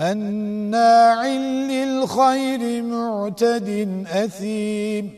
مناع للخير معتد أثيم